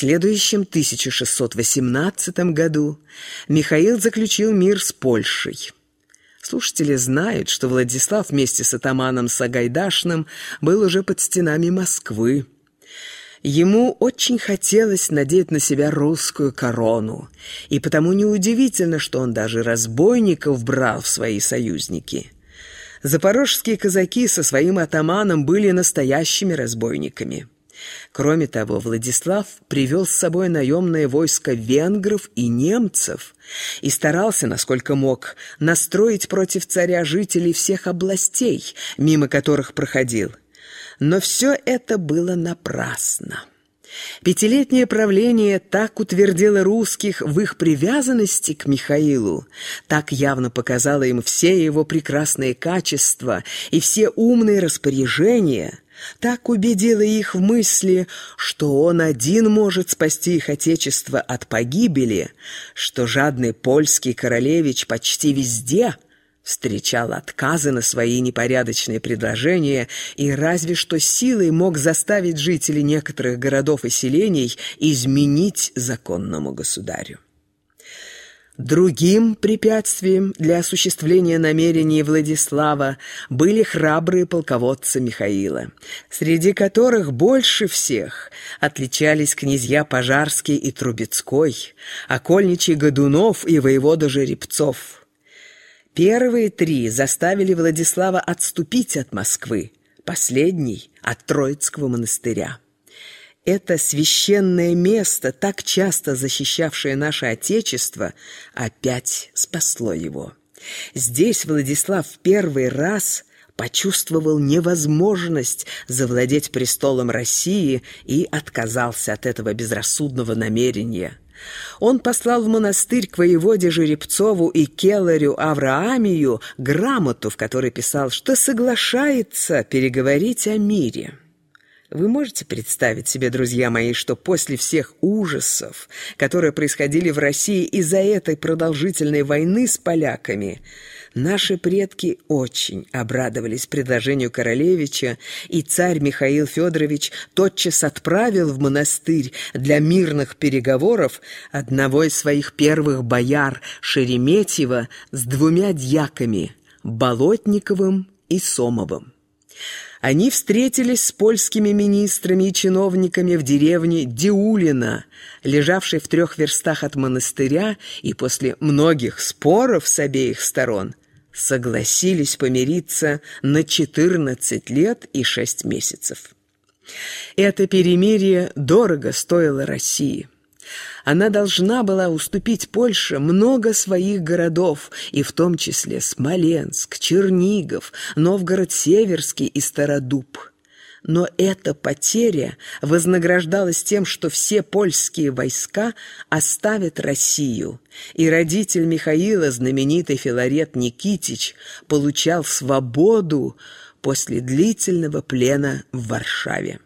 следующем 1618 году Михаил заключил мир с Польшей. Слушатели знают, что Владислав вместе с атаманом Сагайдашным был уже под стенами Москвы. Ему очень хотелось надеть на себя русскую корону, и потому неудивительно, что он даже разбойников брал в свои союзники. Запорожские казаки со своим атаманом были настоящими разбойниками. Кроме того, Владислав привел с собой наемное войско венгров и немцев и старался, насколько мог, настроить против царя жителей всех областей, мимо которых проходил. Но все это было напрасно. Пятилетнее правление так утвердило русских в их привязанности к Михаилу, так явно показало им все его прекрасные качества и все умные распоряжения – так убедила их в мысли, что он один может спасти их отечество от погибели, что жадный польский королевич почти везде встречал отказы на свои непорядочные предложения и разве что силой мог заставить жителей некоторых городов и селений изменить законному государю. Другим препятствием для осуществления намерений Владислава были храбрые полководцы Михаила, среди которых больше всех отличались князья Пожарский и Трубецкой, окольничий Годунов и воевода Жеребцов. Первые три заставили Владислава отступить от Москвы, последний – от Троицкого монастыря. Это священное место, так часто защищавшее наше Отечество, опять спасло его. Здесь Владислав в первый раз почувствовал невозможность завладеть престолом России и отказался от этого безрассудного намерения. Он послал в монастырь к воеводе Жеребцову и келарю Авраамию грамоту, в которой писал, что соглашается переговорить о мире. Вы можете представить себе, друзья мои, что после всех ужасов, которые происходили в России из-за этой продолжительной войны с поляками, наши предки очень обрадовались предложению королевича, и царь Михаил Федорович тотчас отправил в монастырь для мирных переговоров одного из своих первых бояр Шереметьева с двумя дьяками – Болотниковым и Сомовым. Они встретились с польскими министрами и чиновниками в деревне Диулина, лежавшей в трех верстах от монастыря, и после многих споров с обеих сторон согласились помириться на 14 лет и 6 месяцев. Это перемирие дорого стоило России. Она должна была уступить Польше много своих городов, и в том числе Смоленск, Чернигов, Новгород-Северский и Стародуб. Но эта потеря вознаграждалась тем, что все польские войска оставят Россию, и родитель Михаила, знаменитый Филарет Никитич, получал свободу после длительного плена в Варшаве.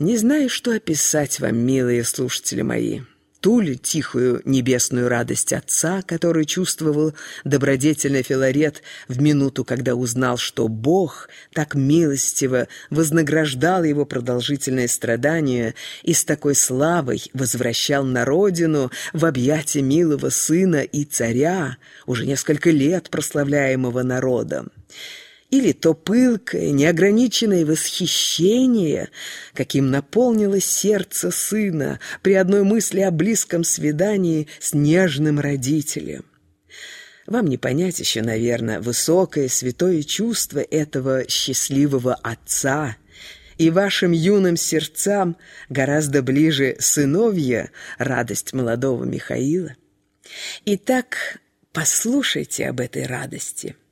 Не знаю, что описать вам, милые слушатели мои. Ту ли тихую небесную радость отца, который чувствовал добродетельный Филарет в минуту, когда узнал, что Бог так милостиво вознаграждал его продолжительные страдания и с такой славой возвращал на родину в объятия милого сына и царя, уже несколько лет прославляемого народом или то пылкое, неограниченное восхищение, каким наполнилось сердце сына при одной мысли о близком свидании с нежным родителем. Вам не понять еще, наверное, высокое святое чувство этого счастливого отца, и вашим юным сердцам гораздо ближе сыновья радость молодого Михаила. Итак, послушайте об этой радости –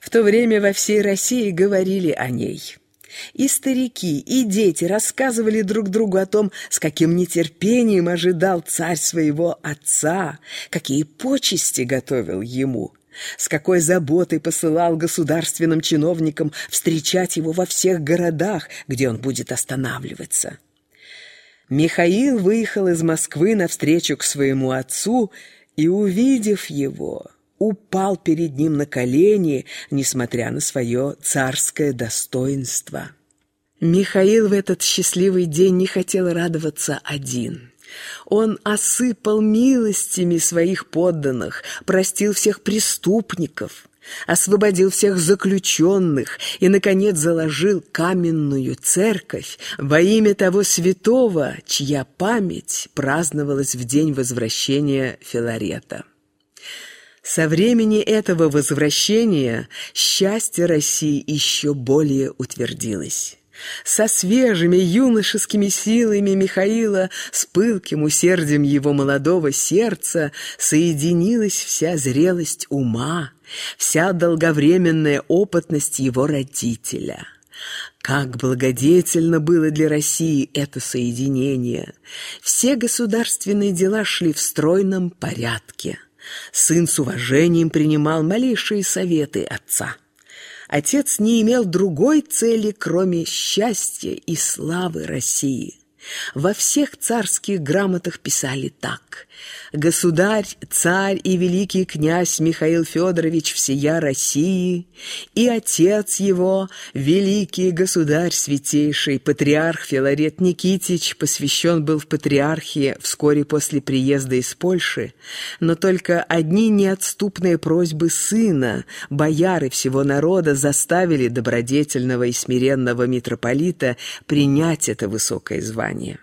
в то время во всей России говорили о ней. И старики, и дети рассказывали друг другу о том, с каким нетерпением ожидал царь своего отца, какие почести готовил ему, с какой заботой посылал государственным чиновникам встречать его во всех городах, где он будет останавливаться. Михаил выехал из Москвы навстречу к своему отцу и, увидев его, упал перед ним на колени, несмотря на свое царское достоинство. Михаил в этот счастливый день не хотел радоваться один. Он осыпал милостями своих подданных, простил всех преступников, освободил всех заключенных и, наконец, заложил каменную церковь во имя того святого, чья память праздновалась в день возвращения Филарета. Со времени этого возвращения счастье России еще более утвердилось. Со свежими юношескими силами Михаила, с пылким усердием его молодого сердца соединилась вся зрелость ума, вся долговременная опытность его родителя. Как благодетельно было для России это соединение! Все государственные дела шли в стройном порядке. Сын с уважением принимал малейшие советы отца. Отец не имел другой цели, кроме счастья и славы России. Во всех царских грамотах писали так «Государь, царь и великий князь Михаил Федорович всея России и отец его, великий государь святейший, патриарх Филарет Никитич, посвящен был в патриархии вскоре после приезда из Польши, но только одни неотступные просьбы сына, бояры всего народа заставили добродетельного и смиренного митрополита принять это высокое звание.